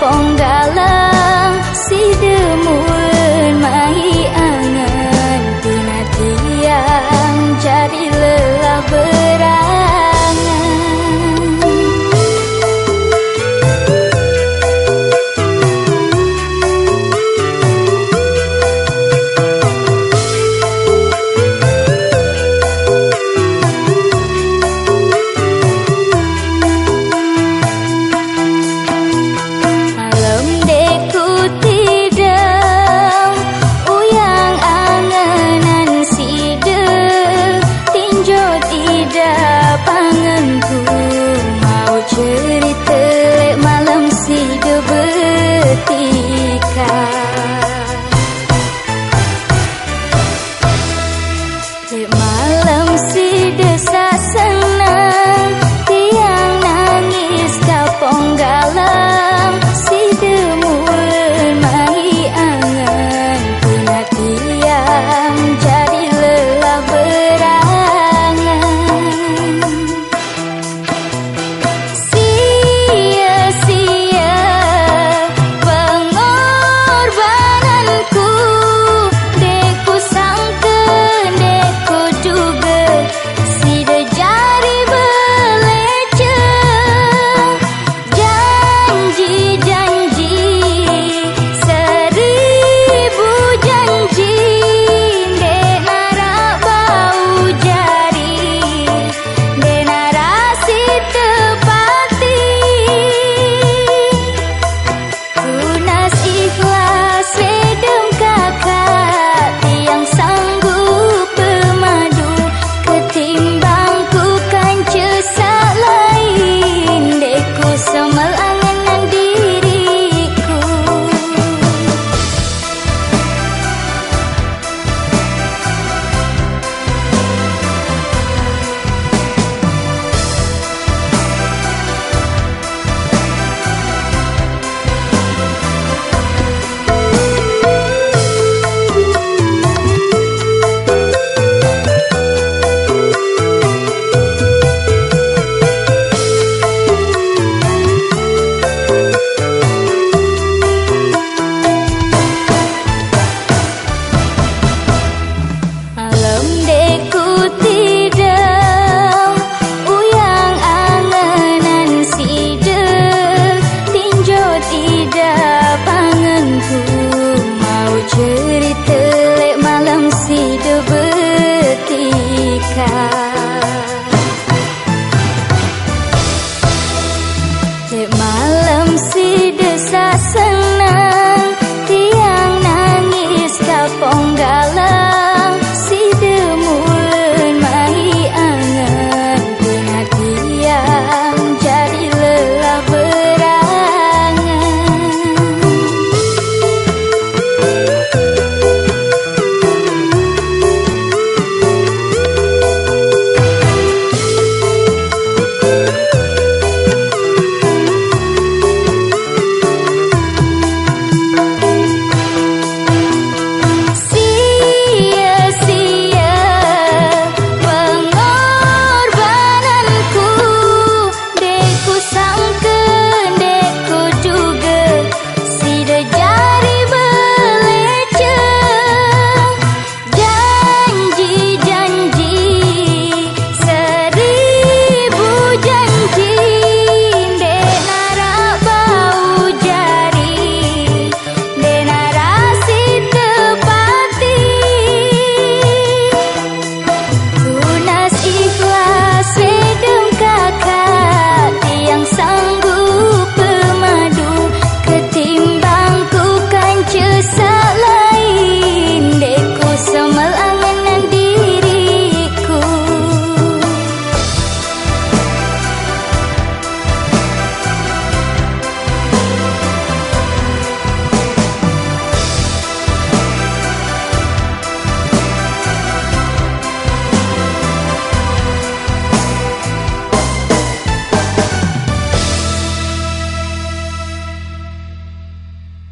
pongga